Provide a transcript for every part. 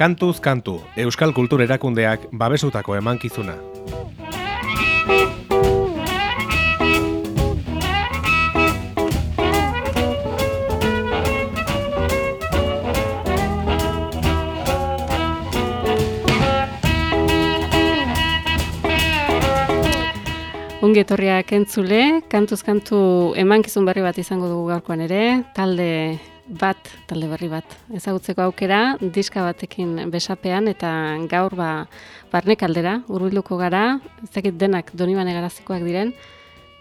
Kantuz kantu, Euskal Kultur Erakundeak babesutako emankizuna. Ongi etorriak entzule, kantuz kantu emankizun berri bat izango dugu gaurkoan ere, talde bat, talde berri bat, ezagutzeko aukera, diska batekin besapean, eta gaur ba, barnek aldera, urbiluko gara, ez dakit denak donibane garazikoak diren,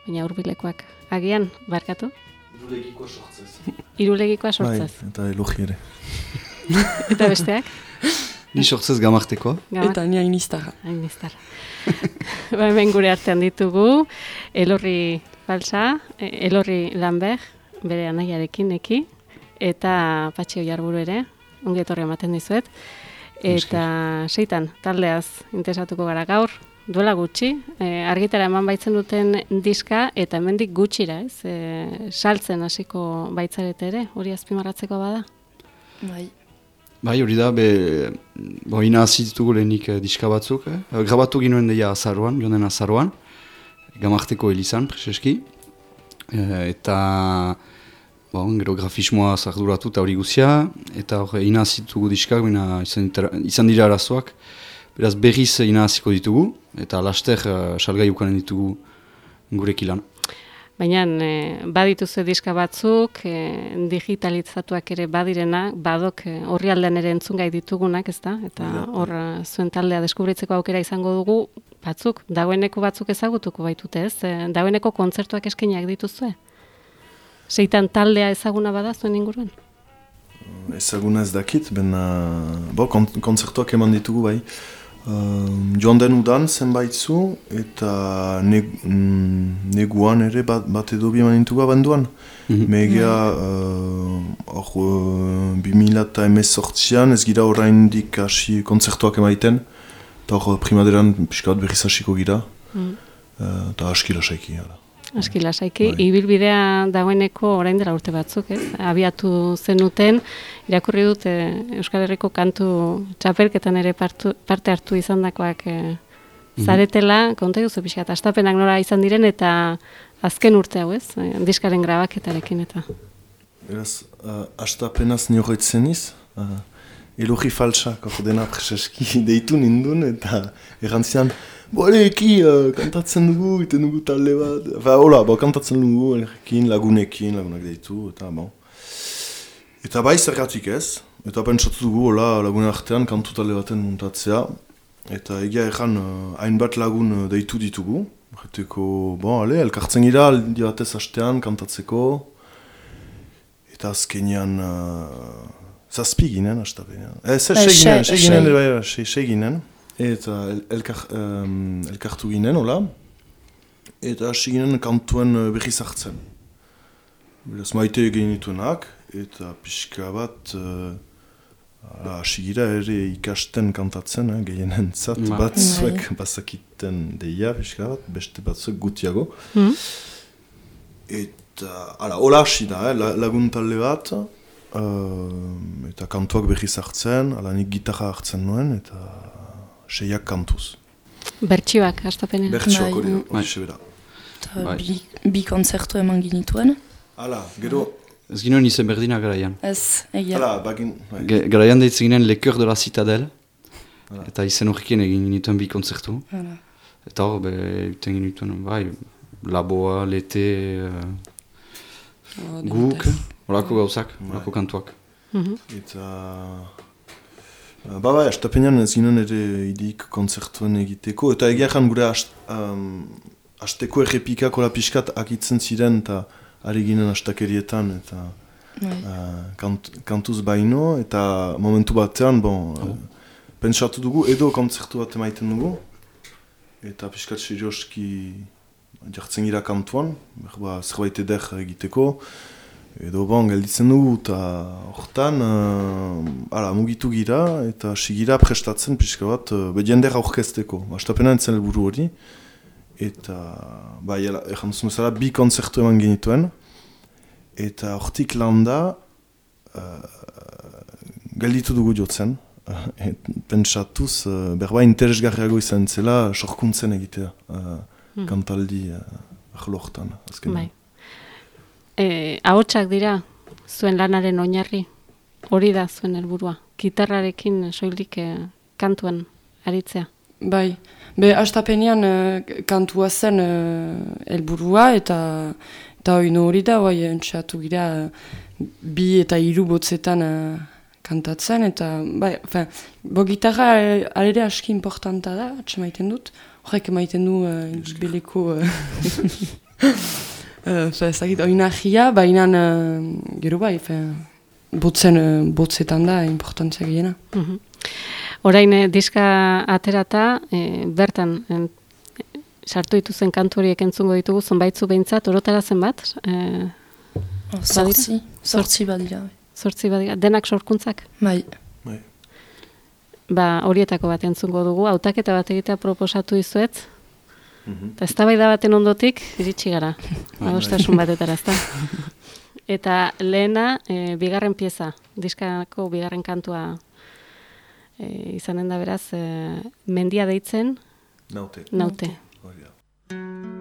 baina urbilekoak agian, barkatu? Irulegikoa sortzez. Irulegikoa Bai, sortzez. eta elogi ere. Eta besteak? Ni sortzez gamarteko. Gamak, Eta ni ainiztara. hain iztar. ba, hemen gure artean ditugu, Elorri Balsa, e, Elorri Lambert, bere anaiarekin eki, eta Patxi Oiarburu ere, ongi etorri ematen dizuet. Eta seitan, taldeaz interesatuko gara gaur, duela gutxi, e, argitara eman baitzen duten diska, eta hemendik gutxira, ez? E, saltzen hasiko baitzarete ere, hori azpimarratzeko bada. Bai. Bai, hori da, be, bo, ina ditugu lehenik eh, diska batzuk. Eh? Eh, Grabatu ginoen deia azaruan, joan den azaruan, gamarteko elizan, preseski. Eh, eta, bon, gero grafismoa zarduratu eta hori guzia, eta hor, ina ditugu diskak, baina izan, izan dira arazoak. Beraz, berriz ina ditugu, eta laster uh, salgai ukanen ditugu gurek ilan. Baina e, badituzu diska batzuk, e, digitalizatuak ere badirena, badok e, horri aldean ere entzungai ditugunak, ez da? Eta Bai da, hor e, zuen taldea deskubritzeko aukera izango dugu, batzuk, dagoeneko batzuk ezagutuko baitute, ez? E, dagoeneko kontzertuak eskainiak dituzue? Seitan taldea ezaguna bada zuen inguruan? Ezaguna ez dakit, bena, bo, kon kontzertuak eman ditugu bai. Um, joan den udan zenbaitzu eta neg, mm, neguan ere bat, bat edo bi eman ditugu abenduan. Mhm. Megia, uh, hor, uh, 2000 eta emezortzian ez gira oraindik hasi kontzertuak emaiten. Eta hor primaderan pixka bat berriz hasiko gira. Mm. Uh, Eta aski lasaiki. Aski lasaiki, Bai. ibilbidea dagoeneko orain dela urte batzuk, ez? Abiatu zenuten, irakurri dut e, Euskal Herriko kantu txapelketan ere partu, parte hartu izandakoak e, zaretela, konta duzu pixka, eta astapenak nora izan diren eta azken urte hau, ez? E, diskaren grabaketarekin eta. Beraz, uh, astapenaz nioretzen iz, uh, elogi falsak hor dena preseski deitu nindun, eta errantzian, bo eki, uh, kantatzen dugu, iten dugu talde bat, Ba, hola, bo, kantatzen dugu, elrekin, lagunekin, lagunak deitu, eta bon. Eta bai zergatik ez, eta pentsatu dugu, hola, lagun artean kantu talde baten muntatzea, eta egia erran, uh, hainbat lagun uh, deitu ditugu, Horreteko, bon, ale, elkartzen gira, aldi batez hastean, kantatzeko, Eta azkenean... Uh, zazpi ginen, astapenean. Ez, ez, Bai, sei Eta el, elkar, um, elkartu ginen, hola. Eta hasi ginen kantuen uh, berriz hartzen. Beraz, maite egin dituenak, eta pixka bat... Uh, hasi gira ere ikasten kantatzen, eh, gehienen zat, Ba. batzuek bazakiten deia, pixka bat, beste batzuek gutiago. Hmm? Eta, ala, hola hasi da, eh, la- lagun talde bat, uh, eta kantuak berriz hartzen, ala nik gitarra hartzen nuen, eta seiak kantuz. Bertsioak, astapenean. Hori hori sebera. Bi, bi kontzertu eman ginituen. Gero, Ez ginoen izen berdina garaian. Ez, egia. bagin, bai. Ge- Garaian deitzen ginen Le Coeur de la Citadelle. Hala. Eta izen horrekin egin genituen bi kontzertu. Hala. Eta hor, be, uten genituen, bai, Laboa, Lete, uh, Oh, Guk, dentez. horako gauzak, Bai. horako kantuak. Eta... Ba, bai, astapenean ez ginen ere idik kontzertuen egiteko, eta egia ezan gure ast, um, asteko errepikak hola pixkat akitzen ziren, eta ari ginen astakerietan, eta... Bai. Uh, kant, kantuz baino, eta momentu batean, bon, uh, pentsatu dugu, edo kontzertu bat emaiten dugu, eta pixkat serioski jartzen gira kantuan, berba zerbait eder egiteko, edo bon, gelditzen dugu, eta hortan, uh, ala, mugitu gira, eta hasi gira prestatzen pixka bat, uh, be jender aurkezteko, astapena entzen helburu hori, eta, bai, ela, erran duzun bezala, bi kontzertu eman genituen, eta hortik landa, uh, gelditu dugu jotzen, et, pentsatuz, uh, berba interesgarriago izan zela, sorkuntzen egitea, uh, Hmm. kantaldi uh, ahlortan, azken. Bai. E, ahotsak dira zuen lanaren oinarri. Hori da zuen helburua. Gitarrarekin soilik e, kantuan aritzea. Bai, be astapenean uh, kantua zen uh, helburua eta eta oino hori da, bai, entxeatu gira bi eta hiru botzetan kantatzen, eta bai, fin, bo gitarra uh, alere aski importanta da, atxe maiten dut, horrek maiten du uh, beleko uh, uh, ezagit, oinahia, baina uh, gero bai, fin, botzen, uh, botzetan da importantzia gehiena. Mhm. Orain eh, diska aterata, eh, bertan en, sartu dituzen kantu horiek entzungo ditugu, zonbaitzu behintzat, orotara zenbat? Eh, Oh, Zortzi, zortzi badira. bai. zortzi badira, denak sorkuntzak? Bai. Ba, horietako bat entzungo dugu, hautaketa bat egitea proposatu dizuet, Mhm. eta eztabaida baten ondotik, iritsi gara, bai. adostasun batetara, ezta? Eta lehena, e, bigarren pieza, diskako bigarren kantua e, izanen da beraz, e, mendia deitzen, Naute. naute. Hori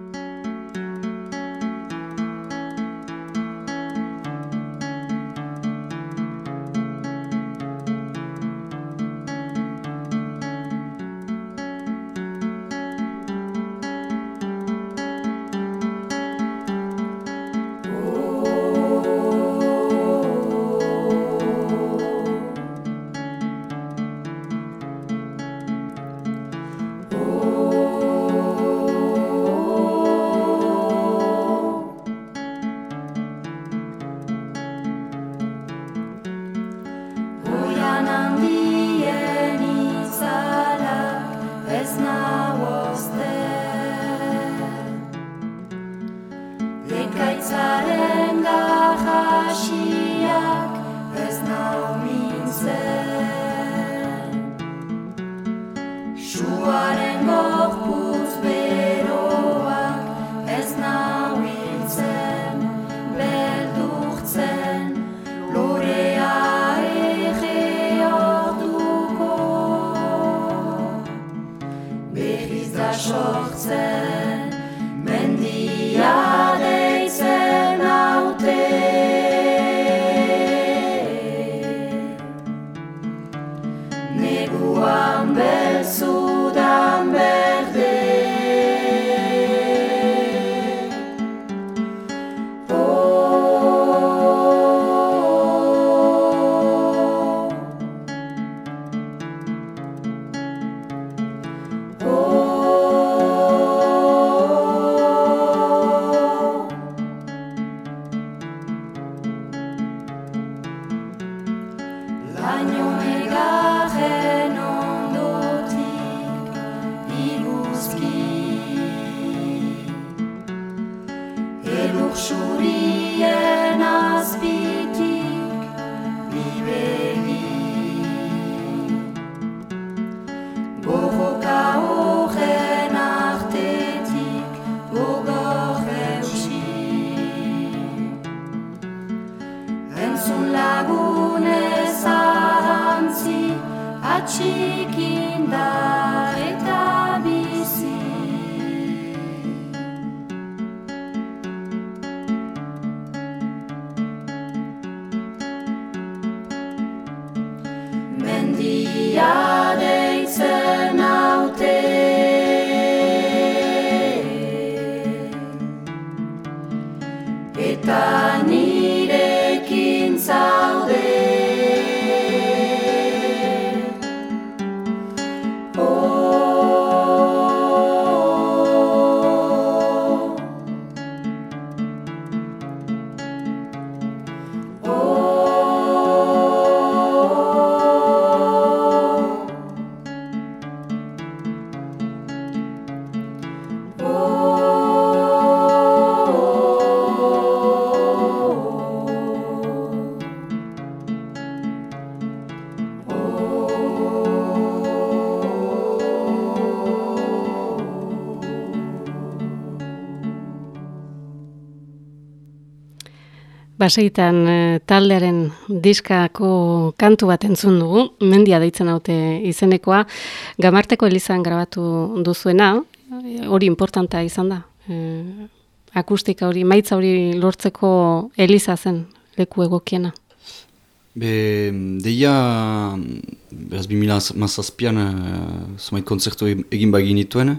I know Baseitan eh, taldearen diskako kantu bat entzun dugu, mendia deitzen haute izenekoa, gamarteko elizan grabatu duzuena, hori importanta izan da. Eh, akustika hori, maitza hori lortzeko eliza zen leku egokiena. Be, deia, beraz 2000 mazazpian, uh, e- egin bagin dituen,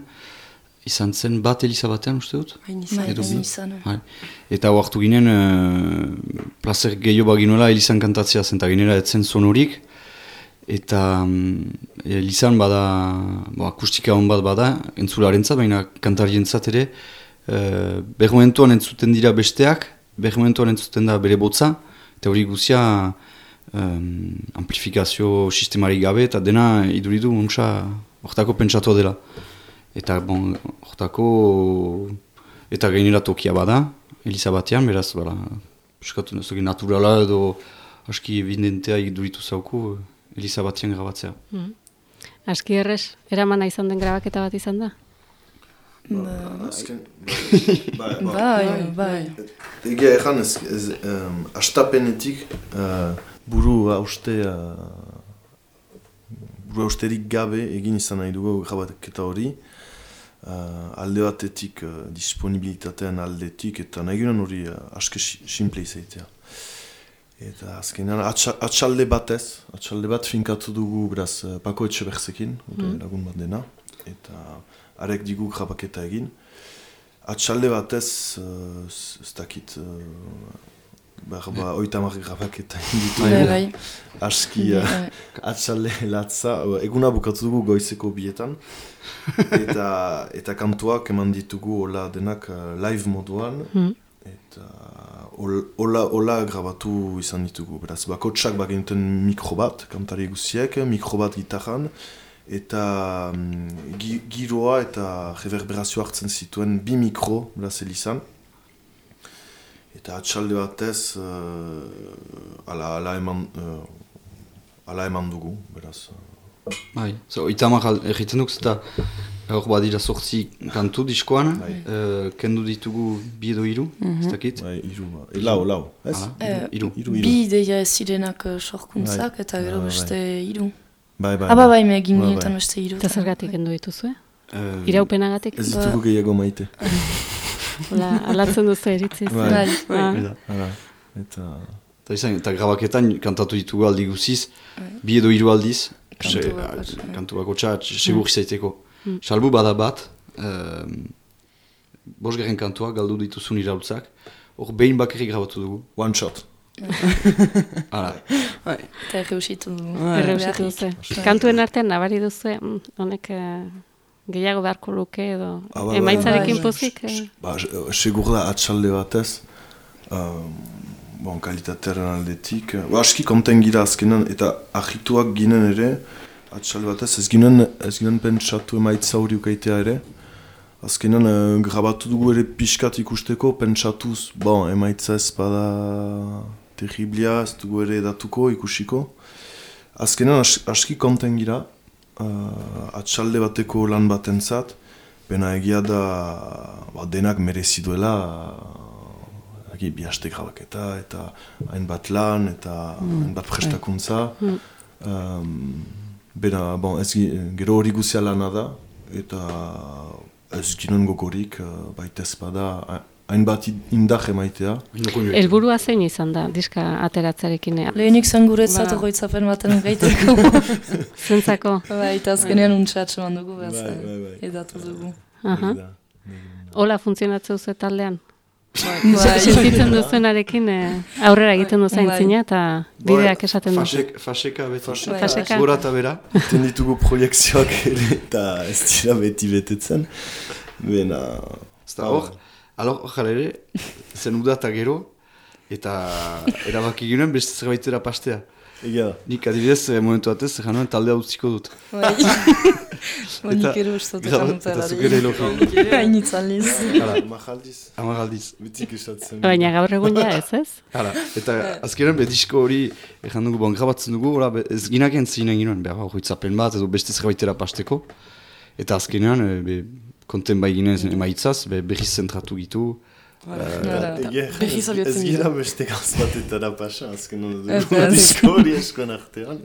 izan zen bat Eliza batean, uste dut? Bai, Edo bi? izan. Bai. Eta oartu ginen, uh, placer gehiago baginuela Elizan kantatzea zen, eta ginera etzen sonorik. Eta um, Elizan bada, bo, akustika hon bat bada, entzularentzat, baina kantarientzat ere, uh, bermomentuan entzuten dira besteak, bermomentuan entzuten da bere botza, eta hori guzia um, amplifikazio sistemari gabe, eta dena iduridu untsa hortako pentsatu dela. Eta bon, hortako eta gainera tokia bada, Eliza batean, beraz, bala, piskatu nazoki naturala edo aski evidentea iduritu zauku Eliza batean grabatzea. Aski errez, eramana izan den grabaketa bat izan da? Azken, bai, bai, Bai, bai. Egia erran ez, ez um, astapenetik uh, buru hauste uh, buru hausterik gabe egin izan nahi dugu grabaketa hori uh, alde batetik uh, disponibilitatean aldetik eta nahi ginen hori uh, aske si- simple izaitea. Eta azkenean atxa- atxalde batez, atxalde bat finkatu dugu beraz uh, Pako Etxeberzekin, mm. lagun bat dena, eta arek digu grabaketa egin. Atxalde batez, uh, ez dakit, uh, behar ba, oita marri grabaketa egin ditu. Bai, bai. Aski, uh, Bai. atxalde latza, uh, eguna bukatu dugu goizeko bietan. eta, eta kantuak eman ditugu hola denak uh, live moduan. Mm. Eta hol- hola, hola grabatu izan ditugu. Beraz, bakotsak bagenuten mikro bat, kantari guziek, mikro bat gitarran, eta mm, gi, giroa eta reverberazio hartzen zituen bi mikro, beraz, elizan. Eta atxalde batez, uh, ala, ala, eman, uh, ala eman dugu, beraz. Bai, so, itamar egiten duk, eta hor badira sortzi kantu diskoan, eh, kendu ditugu bi edo hiru, ez dakit? Bai, iru. E, lau, lau, ez? Eh, hiru. Iru, iru. Bi ideia zirenak eh, sorkuntzak Bai. eta gero Bai, beste hiru. Bai, bai, Aba bai, me egin Bai, bai. ginetan beste hiru. Eta zergatik endu dituzue? Eh, Iraupenagatik? Ez ditugu gehiago maite. Hola, alatzen duzu eritziz. Bai. Bai. Ah. Eta, Hala, eta... izan, eta grabaketan kantatu ditugu aldi guziz, bi edo hiru aldiz, Kantu bai. kantu bakotxa, segur izaiteko. Salbu bada bat, um, bosgarren kantua galdu dituzun iraultzak, hor behin bakarrik grabatu dugu. One shot. Hala, Eta erreusitu du. Erreusitu duzu. Kantuen artean nabari duzu, honek eh, gehiago beharko luke edo Ah, bai, emaitzarekin Bai. pozik. eh, Ba, se- segur da atxalde batez, um, bon, kalitatearen aldetik, uh, aski konten gira azkenan, eta ahituak ginen ere, atxalde batez, ez ginen, ez ginen pentsatu emaitza hori ukaitea ere, azkenan uh, grabatu dugu ere pixkat ikusteko, pentsatuz, bon, emaitza ez bada terriblia, ez dugu ere datuko ikusiko. Azkenan as, aski konten gira, uh, atxalde bateko lan batentzat, Bena egia da ba, denak merezi duela uh, haste grabaketa eta hainbat lan eta hainbat prestakuntza. Um, bena, bon, ez, gero hori guzia lana da eta ez ginen gogorik uh, baitez bada ha- hainbat indar emaitea. Helburua zein izan da, diska ateratzarekin. eh, Lehenik zen guretzat Ba. ogoitzapen baten gaiteko. Zentzako, bai, eta azkenean untxatxe man dugu, behaz, Bai, bai, bai. edatu dugu. aha. Da. hola funtzionatzen duzu taldean. Bai. Sentitzen duzuenarekin eh, aurrera egiten duzu Bai. aintzina eta bideak esaten du. Fasek, faseka beti. Faseka. Bai, Faseka. Gora eta bera. Iten ditugu proiektzioak ere eta ez dira beti betetzen. Bena... Ez da hor, alor, jala ere, zen uda eta gero, eta erabaki ginen beste zerbaitera pastea. Egia da. Nik adibidez, eh, momentu batez, januen taldea utziko dut. Bai. Bonik Eta- ero ustotu Graba- kanutara. eta zuk ere elogi. Hainitz aldiz. Hala, Majaldiz, hamar aldiz. betik esatzen. Baina gaur egun ja ez, ez? Hala, eta azkenean be disko hori, ezan dugu, bon, grabatzen dugu, ora, ez ginaken zinen ginoen, behar hori zapen bat, edo beste zerbaitera pasteko. Eta azkenean, e, be, konten bai ginen emaitzaz, be, berriz zentratu gitu, erran, Berriz ez- abiatzen Ez gira beste gauz batetara pasa, azken hori dugu disko hori eskoen artean.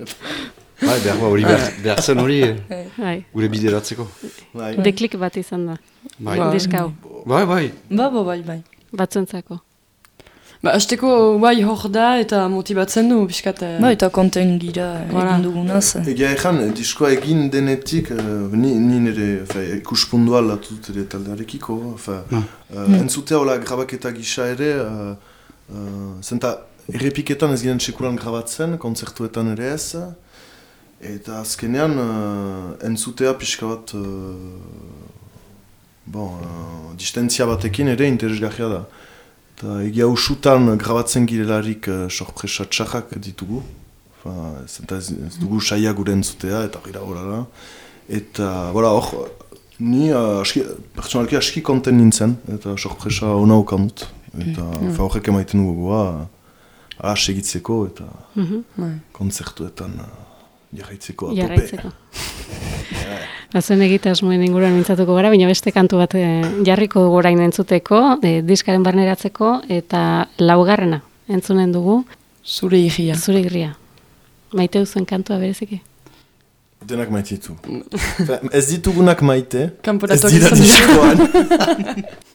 Bai, behar, ba, hori behar, behar zen hori eh, Bai, gure bideratzeko. Bai. deklik bat izan da, Bai, Ba. bai, bai. Ba, bo, bai, bai. batzuentzako. Ba, azteko bai hor da eta motibatzen du, pixkat. eh, Ba, eta konten gira Voilà. egin dugunaz. Egia erran, diskoa egin denetik, uh, ni, ni nire ikuspundua aldatu dut ere taldearekiko. Fe, Ah. uh, Entzutea hola grabaketa gisa ere, uh, uh, zenta errepiketan ez ginen sekulan grabatzen, kontzertuetan ere ez. Eta azkenean, uh, entzutea pixka bat, uh, bon, uh, distentzia batekin ere interesgarria da. Eta egia usutan grabatzen girelarik uh, sorpresa txarrak ditugu. Fa, zenta ez, ez dugu saia gure entzutea eta gira horara. Eta, bora, hor, ni uh, aski, pertsonalki aski konten nintzen, eta sorpresa ona ukan dut. Eta fa, horrek emaiten dugu goa, ah, segitzeko eta Mhm. bai. kontzertuetan uh, jarraitzeko atope. jarraitzeko. Bazen egitasmoen inguruan mintzatuko gara, baina beste kantu bat eh, jarriko dugu orain entzuteko, eh, diskaren barneratzeko, eta laugarrena entzunen dugu, Zure igia. zure irria. Maite duzuen kantua bereziki? Denak maite ditu. Ez ditugunak maite, ez Kanporatuak dira izan dira. diskoan.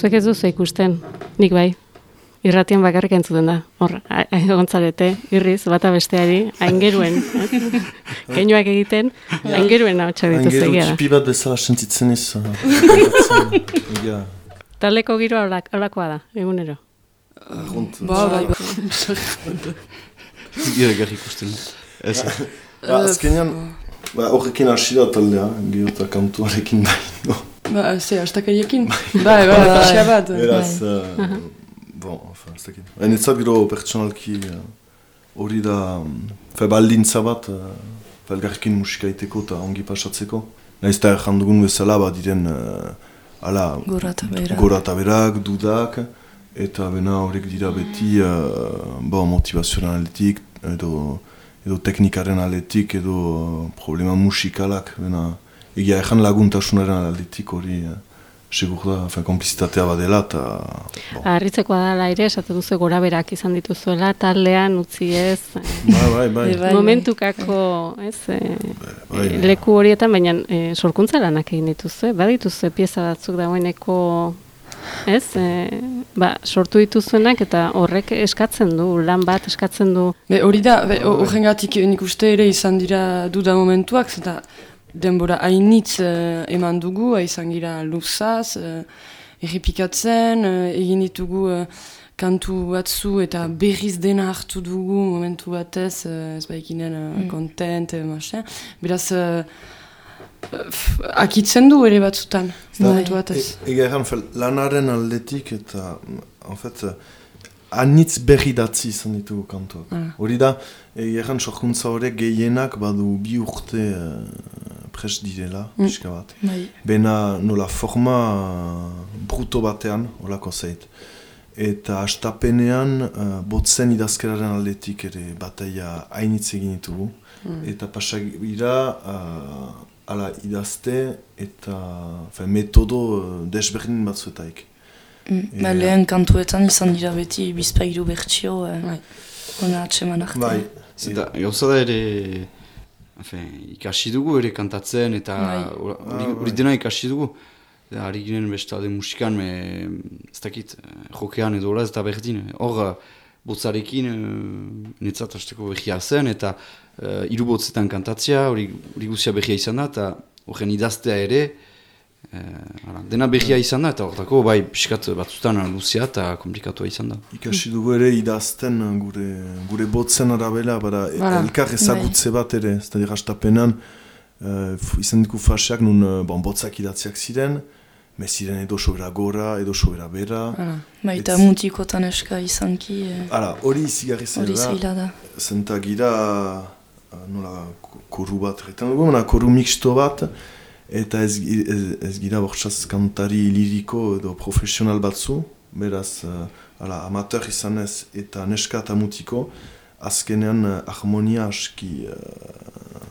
Zuek ez duzu ikusten, nik bai. Irratian bakarrik entzuten da. Hor, egon zarete, irriz, bata besteari, aingeruen. ez? Keinuak egiten, aingeruen hau txak dituz Aingeru egia da. txipi bat bezala sentitzen Egia, Taldeko giroa holakoa da, egunero. arrunt. Ba, bai, bai. Gira garri ikusten. Ez. Ba, azkenean, ba, horrekin hasi da taldea, gero eta kantuarekin da. Ba, ze, astakariekin? Bai, bai, pixka bat. Beraz, uh, bon, enfin, ez dakit. Ez gero pertsonalki uh, hori da, um, fe baldintza bat, uh, fe elgarrekin musika iteko eta ongi pasatzeko. Naiz eta erran dugun bezala, ba, diren, uh, ala, Gora eta berak, dudak, eta bena horiek dira beti uh, bo, motivazioaren aldetik, edo, edo teknikaren aldetik, edo uh, problema musikalak, bena egia ezan laguntasunaren aldetik hori uh, segur da, fin, komplizitatea badela, eta... Bon. Harritzekoa da aire, esatu duzu gora berak izan dituzuela, taldean utzi ez, eh, Bai, bai, bai. Bai, bai. momentukako, ez, eh, bai. eh, leku horietan, baina eh, sorkuntza lanak egin dituzue, badituzue pieza batzuk dagoeneko, ez, eh, ba, sortu dituzuenak eta horrek eskatzen du, lan bat eskatzen du, Be, hori da, horrengatik nik uste ere izan dira duda momentuak, zeta denbora hainitz eh, eman dugu, eh, izan gira luzaz, uh, errepikatzen, eh, egin ditugu eh, kantu batzu eta berriz dena hartu dugu momentu batez, uh, ez baikinen uh, kontent, uh, machin. Beraz, uh, akitzen du ere batzutan, momentu batez. E, Ega erran, lanaren aldetik eta, en fait, eh, anitz berri datzi izan ditugu kantuak. Ah. Hori da, ega erran, sorkuntza horrek gehienak badu bi urte uh, pres direla, Mm. pixka bat. Bai. Bena nola forma uh, bruto batean, holako zait. Eta astapenean uh, botzen idazkeraren aldetik ere bataia hainitz egin ditugu. Eta pasagira uh, ala idazte eta fe, metodo uh, desberdin batzuetaik. Mm. Ba, lehen kantuetan izan dira beti bizpairu bertsio, eh, Bai. ona atseman arte. Bai, Zeta, gauza da ere, Enfin, ikasi dugu ere kantatzen eta Bai. hori Ah, bai. dena ikasi dugu. Da, Ari ginen bestalde musikan, me, ez dakit, eh, jokean edo ez da berdin. Hor, eh, botzarekin uh, netzat hasteko behia zen eta uh, hiru botzetan kantatzea, hori hori guzia behia izan da, eta horren idaztea ere, eh, hala, dena behia izan da, eta hortako bai pixkat batzutan luzia eta komplikatua izan da. ikasi dugu ere idazten uh, gure, gure botzen arabela, bara e- Bara, elkar ezagutze bat ere, ez da dira astapenean, uh, izan diku faseak nun uh, bon, botzak idatziak ziren, me ziren edo sobera gora, edo sobera bera. Hala. Ba, eta mutikotan eska izanki, eh, Hala, hori izigarri hori zela, zaila da. zenta gira, uh, nola, ko- koru bat, retan dugu, na, koru mixto bat, eta ez, ez, ez gira bortzaz kantari liriko edo profesional batzu, beraz, uh, hala, amateur izanez eta neska eta mutiko, azkenean uh, harmonia aski, uh,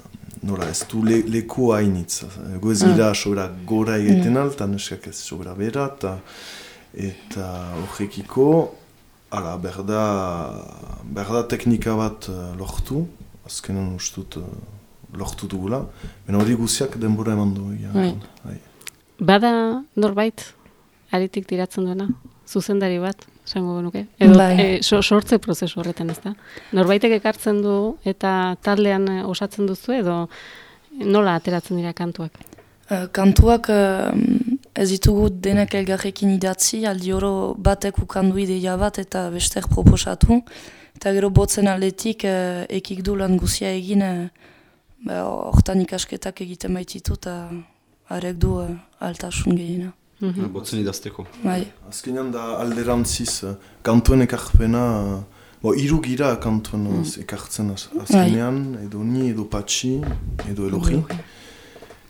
nola, ez du le, leku hainitz. Ego ez gira sobera gora egiten al, eta neskak ez sobera bera, eta eta horrekiko, Hala, berda, berda teknika bat uh, lortu, azkenan ustut uh, lortu dugula, baina hori guziak denbora eman du. egia Bai. bai. bada norbait, aritik tiratzen duena, zuzendari bat, esango genuke, edo Bai. eh, so- sortze prozesu horretan ez da. Norbaitek ekartzen du eta taldean eh, osatzen duzu edo nola ateratzen dira kantuak. Eh, kantuak ez ditugu denak elgarrekin idatzi, aldi oro batek ukandu ideia bat eta bester proposatu. Eta gero botzen aldetik ekik du lan guzia egin, hortan ikasketak egiten baititu eta arek du eh, altasun gehiena. Mhm. Botzen idazteko. Bai, Azkenean da alderantziz, uh, kantuen ekarpena, uh, bo, iru gira kantuen uh, ekartzen az, azkenean, edo ni, edo patxi, edo elogi.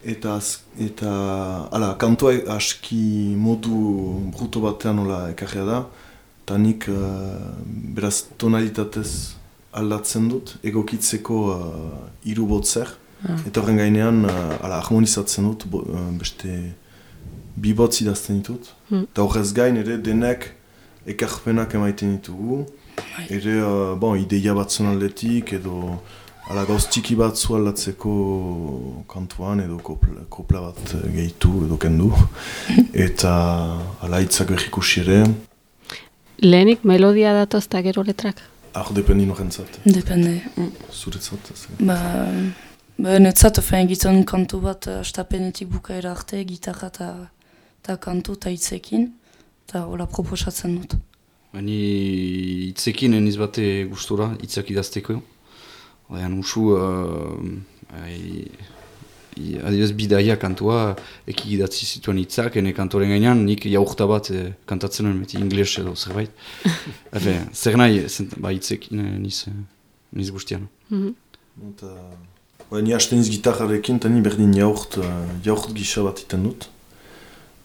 Eta, az- eta ala, kantua aski modu bruto batean nola ekarria da, eta nik uh, beraz tonalitatez aldatzen dut, egokitzeko uh, hiru botzer, eta horren gainean uh, ala, harmonizatzen dut bo, uh, beste bi botz idazten ditut. Hmm. Eta horrez gain ere denek ekarpenak emaiten ditugu, ere uh, bon, ideia batzun aldetik edo ala gauz txiki bat zu aldatzeko kantuan edo kopla, kopla bat eh, gehitu edo kendu. Eta ala hitzak behikusi ere, Lehenik melodia datoz eta gero letrak. Ah, dependi norentzat, Depende. zuretzat. ez. Ba, ba netzat, ofen egiten kantu bat astapenetik bukaera arte, gitarra eta kantu eta hitzekin, eta hola proposatzen dut. Bani hitzekin eniz bate gustura, hitzak idazteko. Baina usu, uh, ai, i- adibidez bidaia kantua, eki idatzi zituen hitzak, ene kantoren gainean, nik jaurta bat eh, kantatzen nuen, beti ingles edo zerbait. Efe, zer nahi, zen, ba hitzekin eh, niz, eh, niz guztian. Mhm. Eta, ba, ni hasten gitarrarekin, eta ni berdin jaurt, jaurt gisa bat iten dut.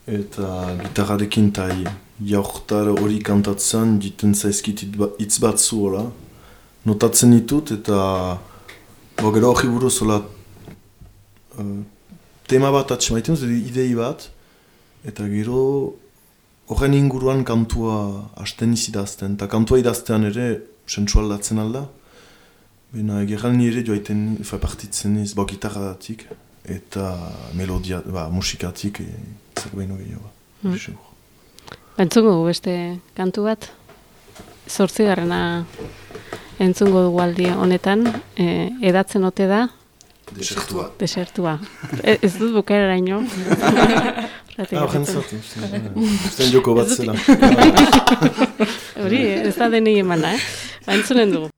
Eta gitarrarekin eta jaurtar hori kantatzen, jiten zaizkit hitz ba- hitz batzu hola. Notatzen ditut eta bo, gero hori buruz uh, tema bat atxemaiten dut, idei bat. Eta gero horren inguruan kantua hasten izidazten. Eta kantua idaztean ere sentsu aldatzen alda. Bena, egeran nire joaiten, fa partitzen ez, bo gitarratik, eta melodia, ba, musikatik, e, zer behin gehiago. Mm. Mm. Segur. Entzungo beste kantu bat. Zortzigarrena entzungo dugu aldi honetan. E, edatzen ote da, Desertua. desertua. E, ez dut bukaera ino. Ah, jentzat, usten joko bat zela. Hori, ez da denei emana, eh? Ba, entzunen dugu.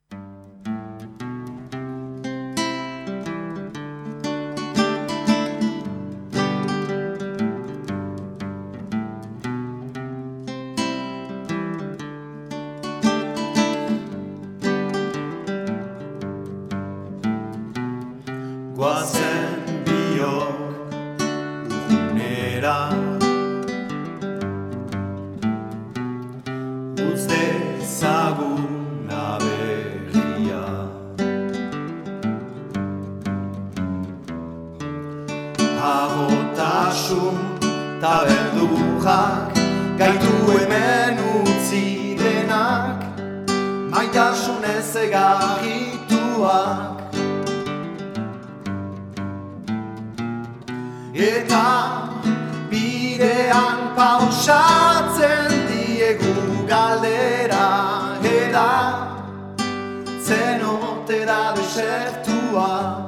Desertua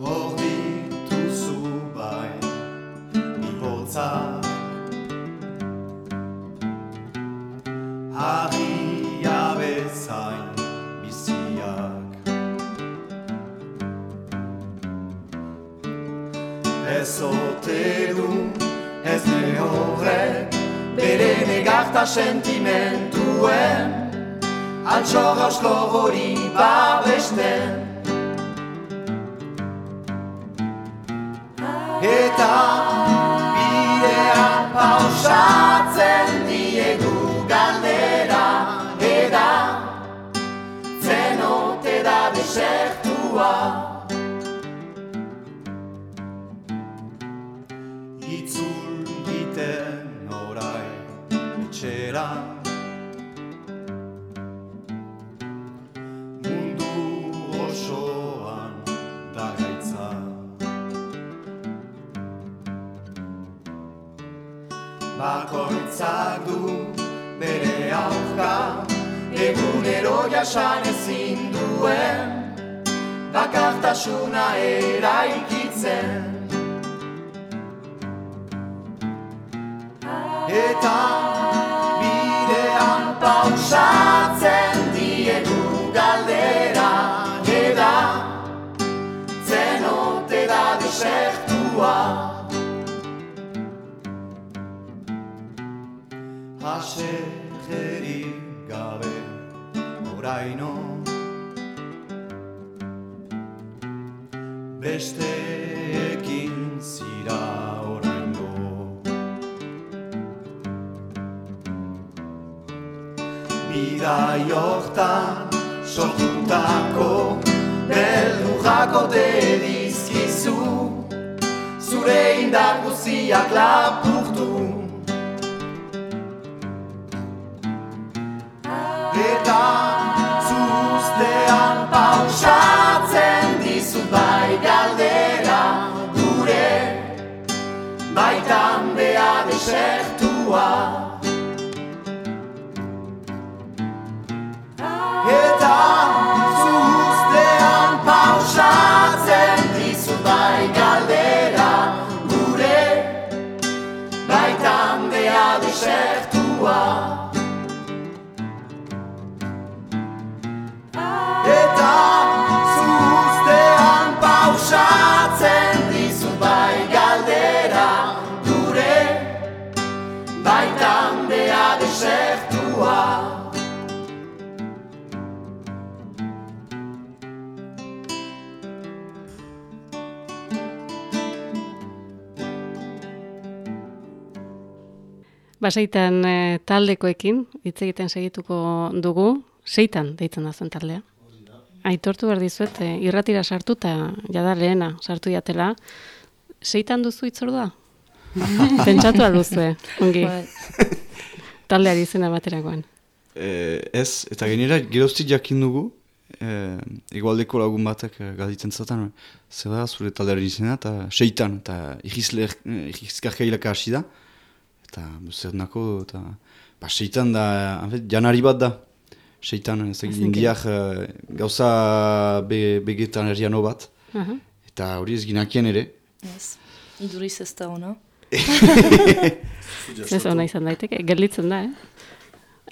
Hor dituzu bai ibotzak Harria bezain biziak. Ne horrek Bere sentimentuen Altxor hausko hori babesten Eta bidean pausatzen Jasan ezin duen Bakartasuna eraikitzen. Eta bidean pausatzen diegu galdera Eda zenote da desertua Hasegerik gabe oraino. Besteekin zira oraingo. Bidai hortan sortutako Beldurrako dedizkizu Zure indar guziak lapurtu Basaitan e, taldekoekin, hitz egiten segituko dugu, seitan deitzen da zuen taldea. Aitortu behar dizuet, e, irratira sartu eta jada lehena sartu jatela. Seitan duzu itzordua? Pentsatu alduzue, ongi, Bai. taldeari izena baterakoan. Eh, ez, eta gainera, geroztik jakin dugu, eh, egualdeko lagun batek eh, galditzen zaten, zer da, zure taldearen izena, eta seitan, eta ihizkarka hilaka hasi da, eta zer nako, eta ba, seitan da, anfet, janari bat da, seitan, ez dakit, indiak eh, gauza be, begetan eriano bat, Aha. eta hori ez ginakien ere, Ez. Iduriz ez da ona. Ez ona izan daiteke, gelditzen da, eh?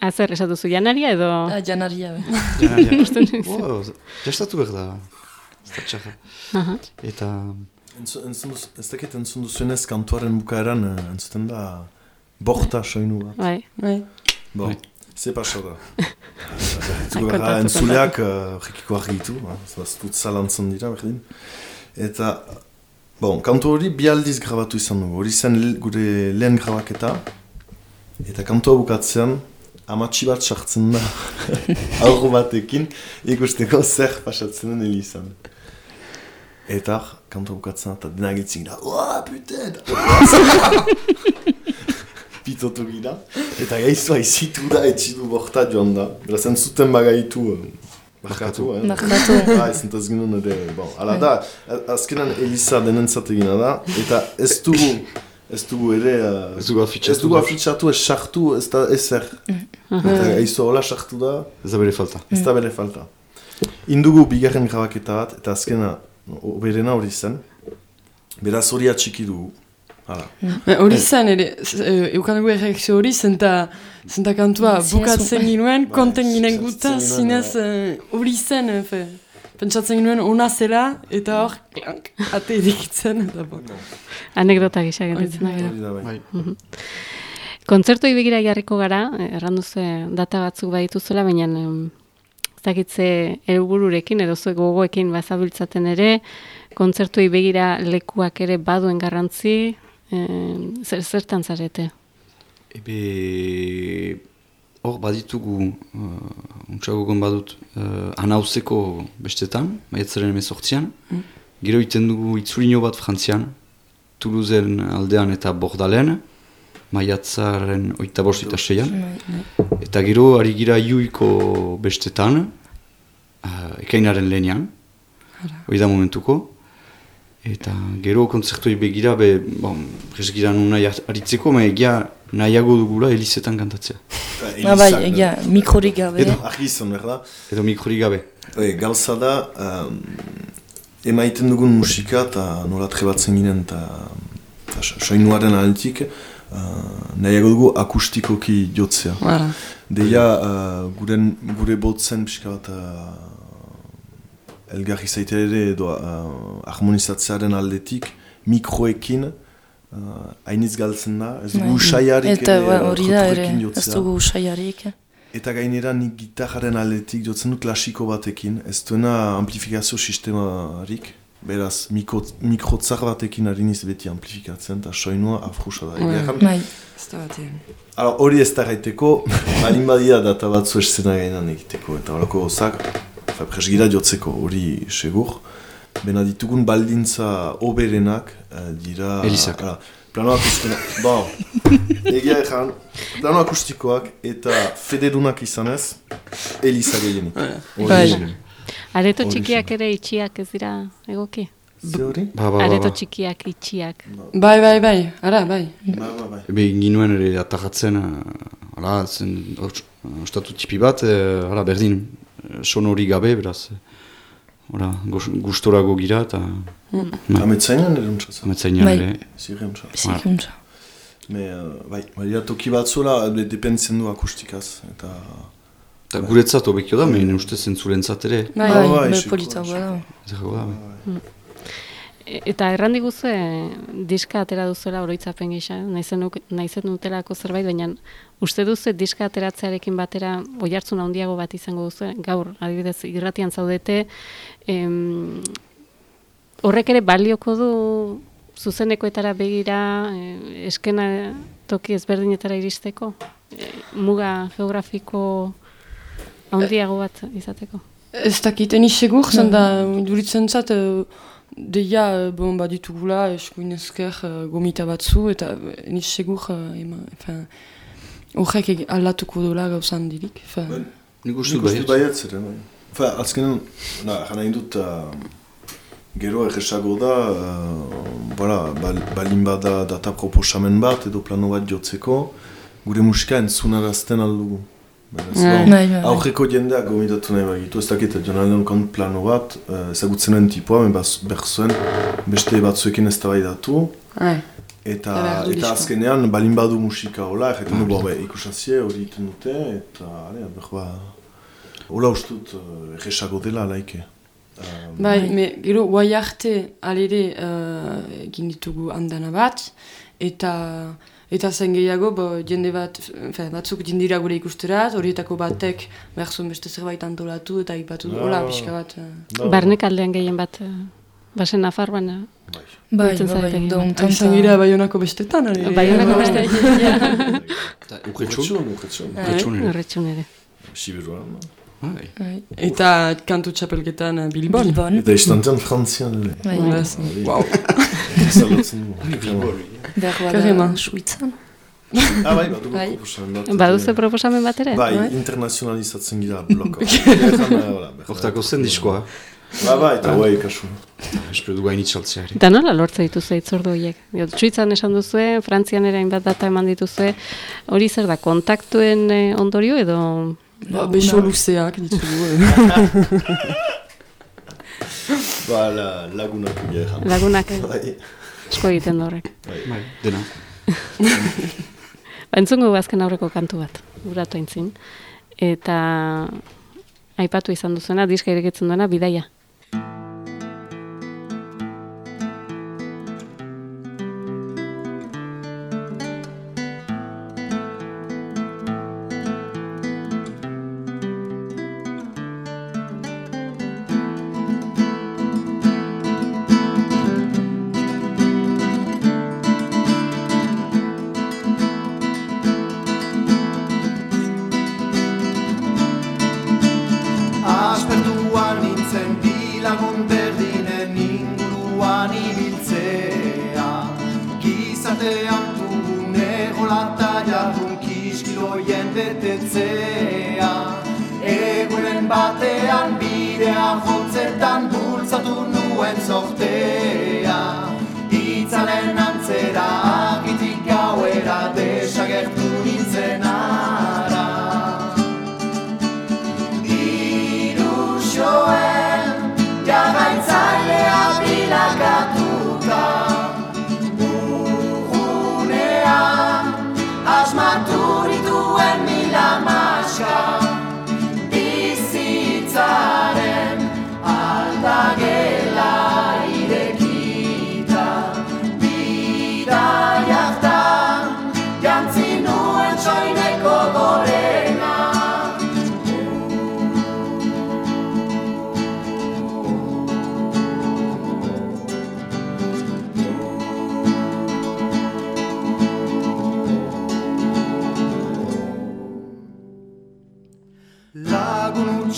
Azer, esatu zu janaria edo... Ah, janaria be. janaria. Wow, jastatu behar da, ez da txarra. Aha. Eta, Entzu- entzun duz- Ez dakit entzun duzuenez kantuaren bukaeran eh, entzuten da borta soinu bat. Bai, Bai. Bon, Bai. ze pasa da. Zugarra entzuleak jekiko argitu, ez dut zalantzan dira berdin. Eta, bon, kantu hori bi aldiz grabatu izan dugu. Hori zen gure lehen grabaketa. Eta kantua bukatzean, amatxi bat sartzen da aurro batekin ikusteko zer pasatzen den elizan. Eta kantua bukatzen eta denak itzin da, Oa, pute! Pitotu gira. Eta gaizua izitu da, etxidu borta joan da. Beraz, entzuten bagaitu, eh, barkatu, eh? Barkatu. Ba, ez entaz ginen ere, bon, ala da, azkenan Elisa denentzat egina da, eta ez dugu, ez dugu ere... eh, Ez dugu afitxatu. Ez dugu afitxatu, ez sartu, ez da ezer. Eta gaizu hola sartu da, ez da bere falta. ez da bere falta. Indugu bigarren grabaketa bat, eta azkena, oberena hori zen, beraz hori atxiki dugu. Hala. Hori zen, ere, eh, eukan dugu erreakzio hori, zenta, zenta kantua bukatzen ginuen, Bai, konten ginen guta, zinez eh, hori zen, eh, fe, pentsatzen ginuen ona zela, eta hor, klank, ate edikitzen, eta bo. anekdota gisa gelditzen da gero. Bai. Bai. Kontzertoi begira jarriko gara, eh, errandu ze data batzuk badituzuela, baina dakitze helbururekin edo zuek gogoekin bazabiltzaten ere, kontzertuei begira lekuak ere baduen garrantzi, em, zer, zertan zarete? Ebe, hor baditugu, uh, untsagogon badut, uh, anauzeko bestetan, maiatzaren emezortzian. Gero iten dugu itzulino bat frantzian, Toulousen aldean eta Bordalen, maiatzaren oita bost eta seian. Eta gero ari gira iuiko bestetan, uh, ekainaren lehenean, hori da momentuko. Eta gero kontzertoi begira, be, bon, presgira nun nahi aritzeko, ma egia nahiago dugula elizetan kantatzea. Ah, bai, egia, mikrorik gabe. Edo, argi izan, berda? Edo mikrorik gabe. E, gauza da, um, emaiten dugun musika eta nola trebatzen ginen eta eta so- soinuaren aldetik uh, nahiago dugu akustikoki jotzea. Voilà. Deia uh, guren, gure botzen pixka bat uh, elgarri zaitea ere edo uh, harmonizatzearen aldetik mikroekin uh, hainitz galtzen da, ez dugu Bai. usaiarik Eta ba, uh, hori da ere, ez dugu usaiarik. Eta gainera nik gitarraren aldetik jotzen du klasiko batekin, ez duena amplifikazio sistemarik, beraz mikro, mikrotzar batekin ari niz beti amplifikatzen, eta soinua afrusa da. Erran, Bai, Ez da batean. Hori ez da gaiteko, balin badia data batzu eszena gainan egiteko, eta horako gozak, presgira jotzeko hori segur. Bena ditugun baldintza oberenak eh, dira... Elizak. hala, plano akustikoak, bon, egia ezan, plano akustikoak eta federunak izanez, Eliza gehienik. Hori Bai. gehienik. Areto txikiak ere itxiak ez dira egoki? Ze hori? Ba, ba, ba, Areto ba. txikiak itxiak. Bai, bai, bai, ara, bai. Ba, ba, bai. Ebe ginuen ere atajatzen, uh, ala, zen os- ostatu tipi bat, uh, ala, berdin, eh, son hori gabe, beraz, uh, ora, gustorago gira eta Ametzainan ere untsa ametzainan Bai. ere. Zirre untsa. Bizikuntza. Me, uh, bai, bai, toki batzuela, dependitzen du akustikaz, eta... Eta guretzat hobekio da, mehen uste zentzulentzat ere. Bai, Bai, bai, politzagoa da. Zerrago da, bai. Eta erran diguzue, diska atera duzuela oroitzapen gisa, naizen, naizen dutelako zerbait, baina uste duzu diska ateratzearekin batera oihartzun handiago bat izango duzu, gaur, adibidez, irratian zaudete, em, horrek ere balioko du zuzenekoetara begira, e, eskena toki ezberdinetara iristeko, e, muga geografiko handiago bat izateko. Ez dakit, eni segur, zen da, duritzen zat, uh, deia, uh, bon, baditugula, eskuin esker uh, gomita batzu, eta uh, eni segur, uh, horrek eg- aldatuko dola gauzan dirik. Bai. Nik uste baietz. baietz ere. Fa, azkenen, na, jana indut, uh, gero erresago da, uh, voilà, bal, balin bada data proposamen bat edo plano bat jotzeko, gure musika entzunarazten aldugu. Beraz, Bai. Bai, bai, bai. Aurreko jendeak gomitatu nahi bagitu, ez dakit, jonalen kon plano bat, uh, ezagutzen nuen tipua, ben baz- behar zuen, beste batzuekin ez datu, bai. Eta, Eta azkenean balin badu musika hola, egiten du, be, ikusazie hori iten dute, eta, ale, behar ba, hola ustut, uh, erresago dela laike. Um, Bai, me, gero, guai arte, alere, uh, egin ditugu andana bat, eta eta zen gehiago, bo, jende bat, fe, batzuk jindira gure ikusterat, horietako batek behar zuen beste zerbait antolatu, eta ipatu du, Ah. hola, pixka bat. Uh, ba, Barnek aldean gehien bat, eh, basen Nafarroan, eh, Bai, bai, zarete bai, gehien. da Izan gira baionako bestetan, alere. Baionako beste. Eta Urretxun? Urretxun, urretxun. Urretxun ere. Horretxun ere. Siberuan. Bai. Bai. Eta kantu txapelketan uh, Bilbon. Bilbon. Eta istantean frantzian ere. Bai. Wow. Zalotzen du. Behar Carrément. bada Suitzan. Ah, bai, badugu Bai. proposamen bat. Proposamen bat ere? Bai, Bai. internazionalizatzen gira eh, behar- Hortako zen diskoa. Ba, bai, eta guai, kasu. Espero du gainit saltzea ere. Eta nola lortze dituzu itzordu horiek? Suitzan esan duzue, Frantzian ere hainbat data eman dituzue, hori zer da, kontaktuen eh, ondorio edo... Ba, beso luzeak ditugu. eh. Ba, la, lagunak ejan. Lagunak Bai, asko egiten du horrek. Bai, dena. Ba, entzungo azken aurreko kantu bat, uratu aintzin. Eta aipatu izan duzuena, diska irekitzen duena, bidaia.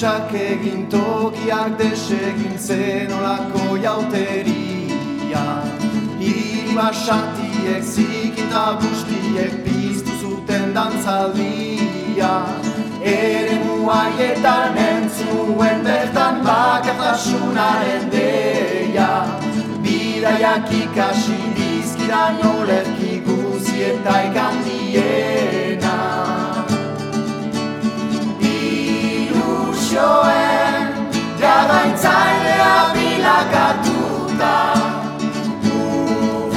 Utxak egin tokiak desegin zen olako jauteria. Hiri basatiek zikita bustiek piztu zuten dantzaldia. Ere muaietan entzuen bertan bakartasunaren deia. Bidaiak ikasi dizkidan olerki guzi eta Ilusioen jarraitzailea bilakatuta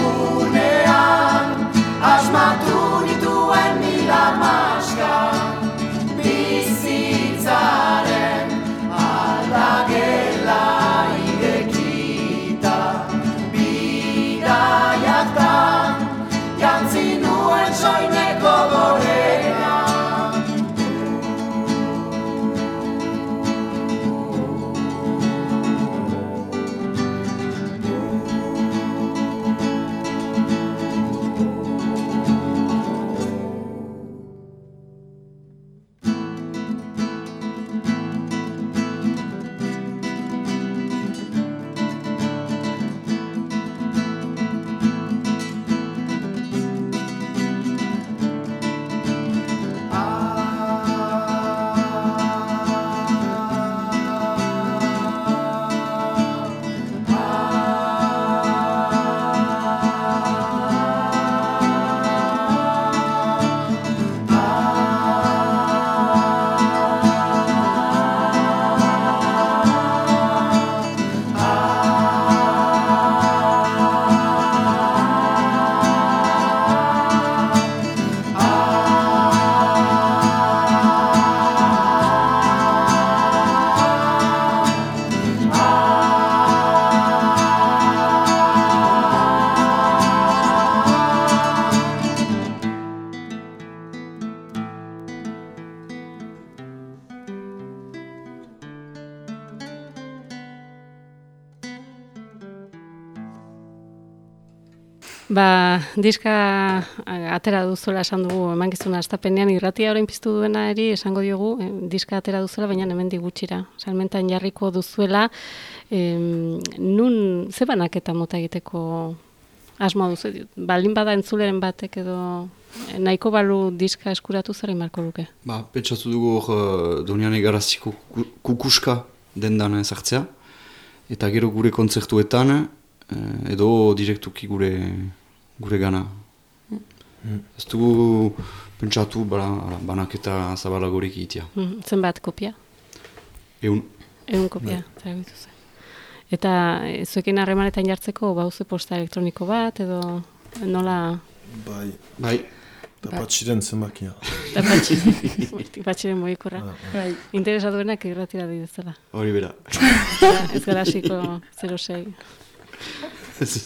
Ugunean asmatu Ba, diska a- atera duzuela esan dugu emankizuna astapenean irratia orain piztu duena eri esango diogu eh, diska atera duzuela baina hemendik gutxira. Salmentan jarriko duzuela em, nun ze banaketa mota egiteko asmoa duzu. Baldin bada entzuleren batek edo eh, nahiko balu diska eskuratu zer marko luke. Ba, pentsatu dugu hor uh, Donian egaraziko ku- kukuska dendan sartzea. Eta gero gure kontzertuetan, eh, edo direktuki gure, gure gana. Ez dugu pentsatu bala, ala, banaketa zabalagorik egitea. Mhm, Zenbat kopia? Egun, Egun kopia, zara zen. Eta eh, zuekin harremanetan jartzeko bauze posta elektroniko bat edo nola Bai, bai, eta patxiren zenbakia. da patxi, patxiren moikorra. Bai. Interesa duenak irratira didezela. hori bera. Ez gara hasiko 06.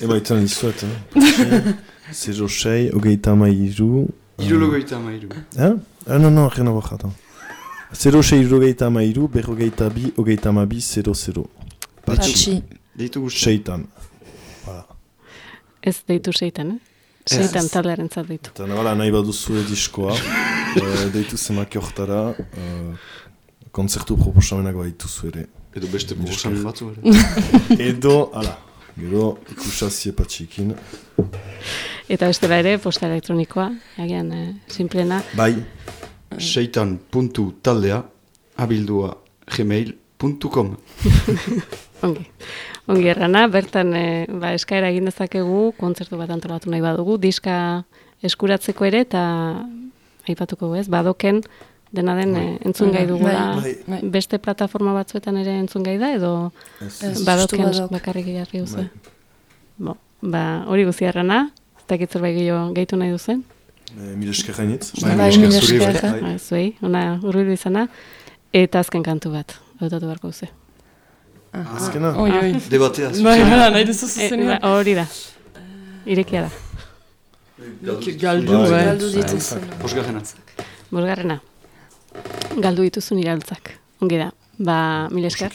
Emaitzen dizuet, eh? 06, hogeita mairu... Irologoita mairu. Eh? Ah, non, non, rien à voir, attends. 06, hogeita mairu, berrogeita bi, hogeita mabi, 00. Patxi. Deitu guzti. Seitan. Ez deitu seitan, eh? Seitan taldearen zat deitu. Eta nola nahi baduzue diskoa, eh, deitu zemaki hortara, eh, kontzertu proposamenak badituzu ere. Edo beste Mila proposan esker. batzu ere. Edo, ala, gero ikusazie patxikin. Eta bestela ere posta elektronikoa, agian eh, simplena. Bai, Seitan puntu taldea abildua gmail.com Ongi. Ongi errana, bertan eh, ba, eskaera egin dezakegu, kontzertu bat antolatu nahi badugu, diska eskuratzeko ere, eta aipatuko ez, badoken dena den eh, entzun gai dugula. Bai. Bai. Beste plataforma batzuetan ere entzun gai da, edo badoken bakarrik jarri duzu. Bai. Bo, ba, hori guzi errana, ez dakit zerbait gehiago gehitu nahi duzen. Eh, Mil esker gainitz. Bai, Bai, mila esker bai. Ba, zuei, ona urbildu izana. Eta azken kantu bat, hautatu beharko duzu. Azkena? Oi, oi. Debatea. Bai, bai, nahi duzu E, zuzenean. ba, hori da. Irekia da. Galdu, Bai. bai. Galdu dituzen. Bosgarrena. Bosgarrena. Galdu dituzun iraultzak. Ongi da. Ba, mil esker.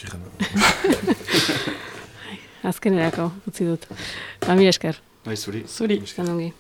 Azkenerako utzi dut. Ba, mil esker. Bai, zuri. Zuri. Izan ongi.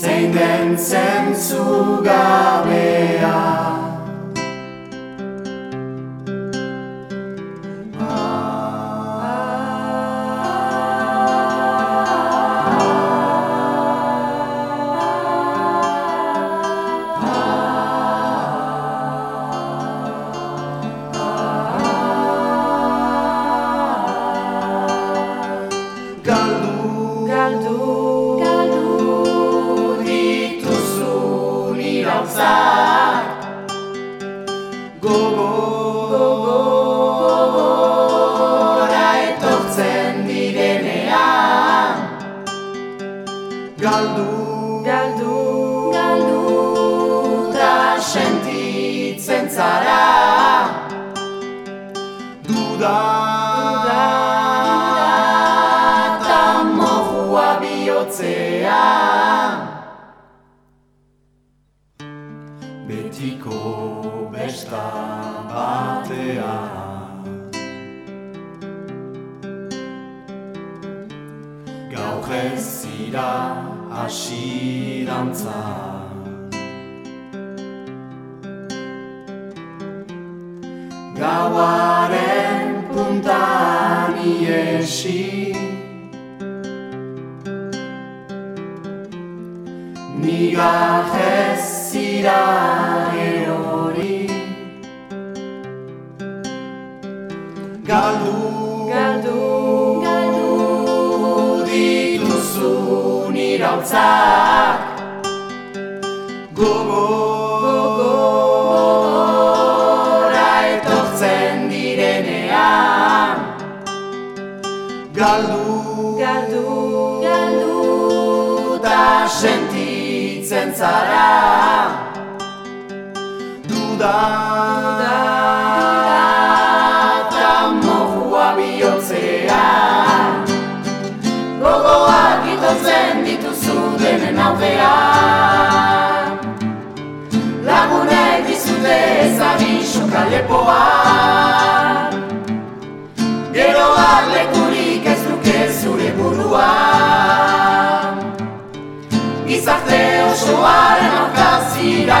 zein den zentzu. gauzak Gogo. Gogora etortzen direnean. Galdu. Galdu. Galdu Ta sentitzen zara. Dudan lepoa. Gero lekurik ez duke zure burua. Gizarte osoaren aurka zira